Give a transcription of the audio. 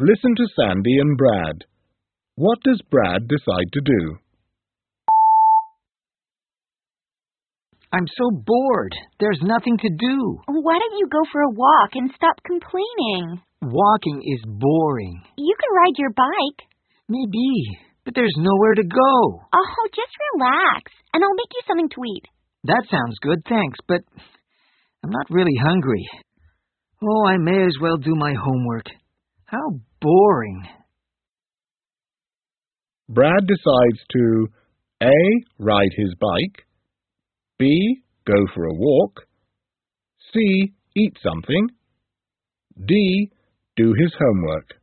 Listen to Sandy and Brad. What does Brad decide to do? I'm so bored. There's nothing to do. Why don't you go for a walk and stop complaining? Walking is boring. You can ride your bike. Maybe, but there's nowhere to go. Oh, just relax, and I'll make you something to eat. That sounds good, thanks, but I'm not really hungry. Oh, I may as well do my homework. How boring. Brad decides to A. Ride his bike, B. Go for a walk, C. Eat something, D. Do his homework.